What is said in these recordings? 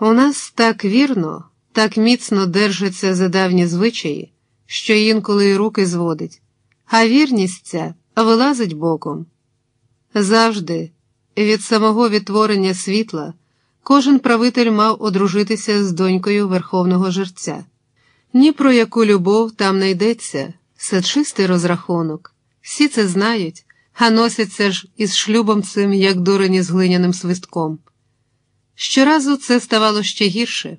У нас так вірно, так міцно держаться за давні звичаї, що інколи й руки зводить, а вірність ця вилазить боком. Завжди, від самого відтворення світла, кожен правитель мав одружитися з донькою верховного жерця. Ні про яку любов там не йдеться, це чистий розрахунок. Всі це знають, а носяться ж із шлюбом цим, як дурені з глиняним свистком. Щоразу це ставало ще гірше,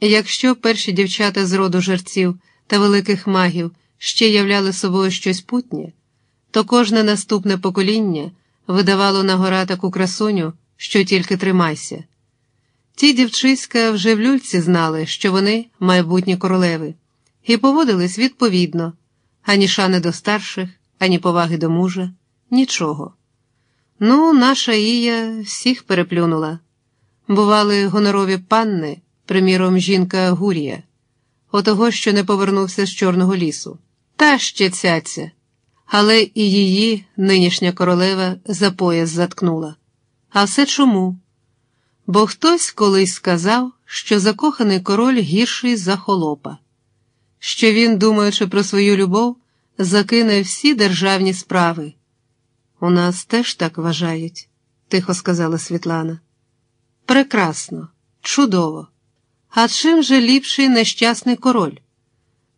якщо перші дівчата з роду жерців та великих магів ще являли собою щось путнє, то кожне наступне покоління видавало на гора таку красуню, що тільки тримайся. Ті дівчиська вже в люльці знали, що вони майбутні королеви, і поводились відповідно ані шани до старших, ані поваги до мужа, нічого. Ну, наша Ія всіх переплюнула. Бували гонорові панни, приміром, жінка Гурія, отого, що не повернувся з Чорного лісу, та ще цяця, але і її нинішня королева за пояс заткнула. А все чому? Бо хтось колись сказав, що закоханий король гірший за холопа, що він, думаючи про свою любов, закине всі державні справи. У нас теж так вважають, тихо сказала Світлана. Прекрасно, чудово. А чим же ліпший нещасний король?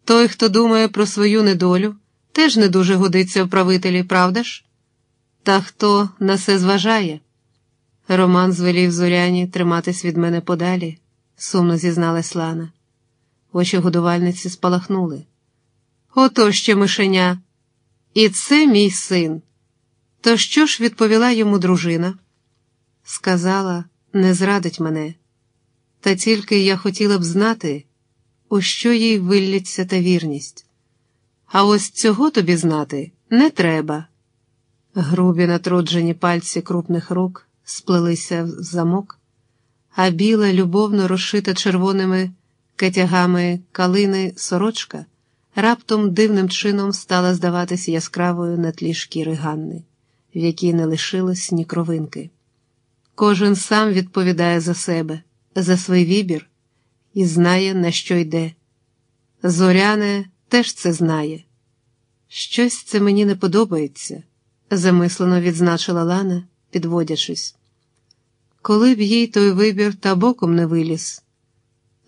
Той, хто думає про свою недолю, теж не дуже годиться в правителі, правда ж? Та хто на це зважає? Роман звелів зоряні триматись від мене подалі, сумно зізналась Лана. Очі годувальниці спалахнули. Ото ще мишеня. І це мій син. То що ж відповіла йому дружина? Сказала, не зрадить мене, та тільки я хотіла б знати, у що їй виллється та вірність. А ось цього тобі знати не треба. Грубі натруджені пальці крупних рук сплелися в замок, а біла, любовно розшита червоними кетягами калини сорочка раптом дивним чином стала здаватись яскравою на тлі шкіри Ганни, в якій не лишилось ні кровинки. Кожен сам відповідає за себе, за свій вибір і знає, на що йде. Зоряне теж це знає. Щось це мені не подобається, замислено відзначила Лана, підводячись. Коли б їй той вибір та боком не виліз,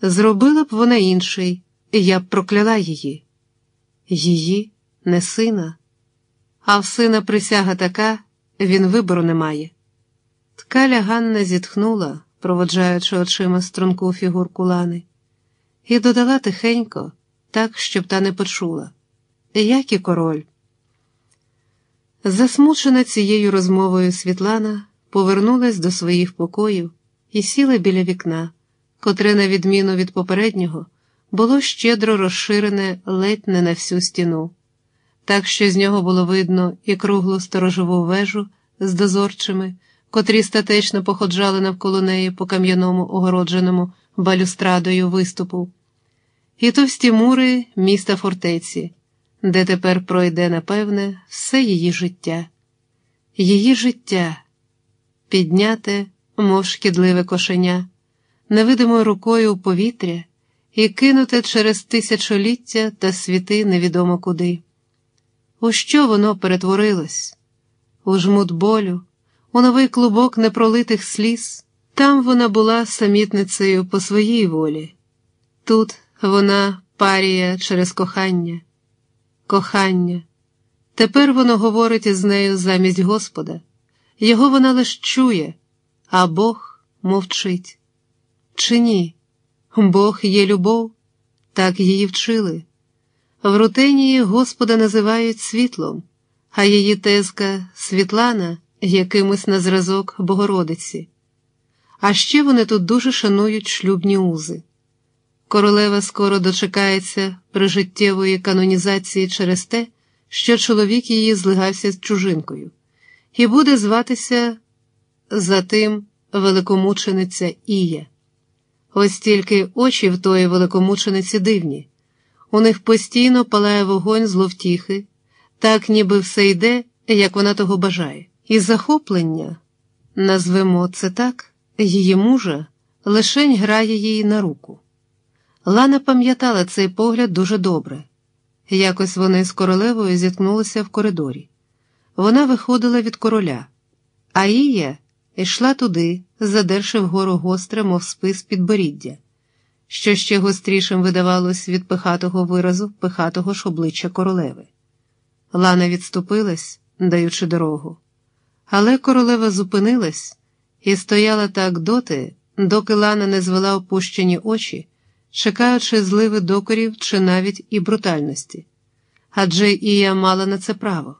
зробила б вона інший, і я б прокляла її. Її, не сина, а в сина присяга така, він вибору не має. Ткаля Ганна зітхнула, проводжаючи очима струнку фігурку Лани, і додала тихенько, так, щоб та не почула. Як і король. Засмучена цією розмовою Світлана повернулась до своїх покоїв і сіла біля вікна, котре, на відміну від попереднього, було щедро розширене ледь не на всю стіну, так що з нього було видно і круглу сторожову вежу з дозорчими, котрі статечно походжали навколо неї по кам'яному огородженому балюстрадою виступу, і товсті мури міста фортеці, де тепер пройде, напевне, все її життя, її життя, підняте, мов шкідливе кошеня, невидимою рукою у повітря і кинуте через тисячоліття та світи невідомо куди. У що воно перетворилось? У жмут болю, у новий клубок непролитих сліз. Там вона була самітницею по своїй волі. Тут вона парія через кохання, кохання. Тепер воно говорить із нею замість Господа. Його вона лиш чує, а Бог мовчить. Чи ні? Бог є любов, так її вчили. В рутенії Господа називають світлом, а її тезка Світлана якимось на зразок Богородиці. А ще вони тут дуже шанують шлюбні узи. Королева скоро дочекається прижиттєвої канонізації через те, що чоловік її злигався з чужинкою, і буде зватися за тим великомучениця Ія. Ось тільки очі в тої великомучениці дивні. У них постійно палає вогонь зловтіхи, так ніби все йде, як вона того бажає. І захоплення, назвемо це так, її мужа лишень грає їй на руку. Лана пам'ятала цей погляд дуже добре. Якось вони з королевою зіткнулися в коридорі. Вона виходила від короля, а Ія йшла туди, задерши вгору гостре, мов спис підборіддя, що ще гострішим видавалось від пихатого виразу пихатого ж обличчя королеви. Лана відступилась, даючи дорогу, але королева зупинилась і стояла так доти, доки Лана не звела опущені очі, чекаючи зливи докорів чи навіть і брутальності. Адже Ія мала на це право.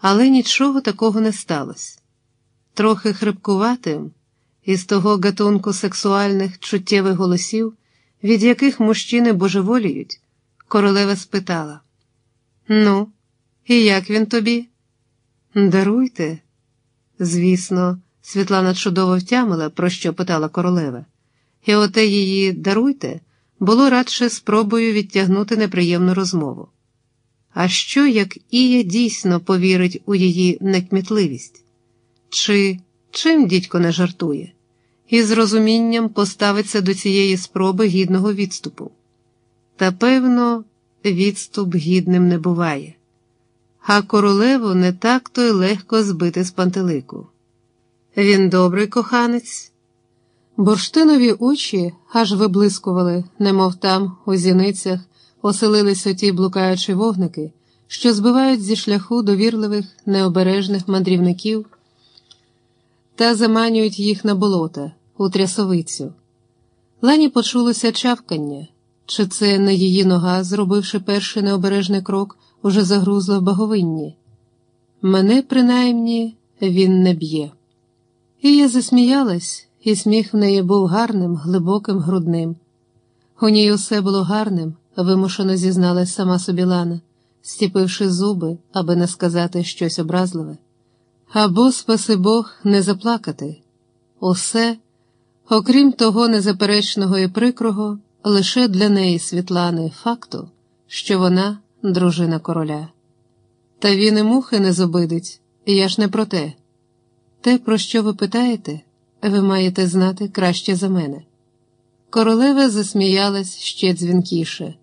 Але нічого такого не сталося. Трохи хрипкуватим, із того гатунку сексуальних чуттєвих голосів, від яких мужчини божеволіють, королева спитала: Ну, і як він тобі? Даруйте. Звісно, Світлана чудово втямила, про що питала королева, і оте її даруйте було радше спробою відтягнути неприємну розмову. А що, як Ія дійсно повірить у її некмітливість? Чи чим дідько не жартує, і з розумінням поставиться до цієї спроби гідного відступу? Та, певно, відступ гідним не буває, а королеву не так то й легко збити з пантелику. Він добрий коханець. Бурштинові очі аж виблискували, немов там, у зіницях, оселилися ті блукаючі вогники, що збивають зі шляху довірливих, необережних мандрівників та заманюють їх на болота, у трясовицю. Лані почулося чавкання, чи це не її нога, зробивши перший необережний крок, уже загрузла в баговинні. Мене, принаймні, він не б'є. І я засміялась, і сміх в неї був гарним, глибоким, грудним. У ній усе було гарним, вимушено зізналась сама собі Лана, стіпивши зуби, аби не сказати щось образливе. Або, спаси Бог, не заплакати. Усе, окрім того незаперечного і прикрого, лише для неї Світлани факту, що вона дружина короля. Та він і мухи не зобидить, я ж не про те. Те, про що ви питаєте, ви маєте знати краще за мене. Королева засміялась ще дзвінкіше.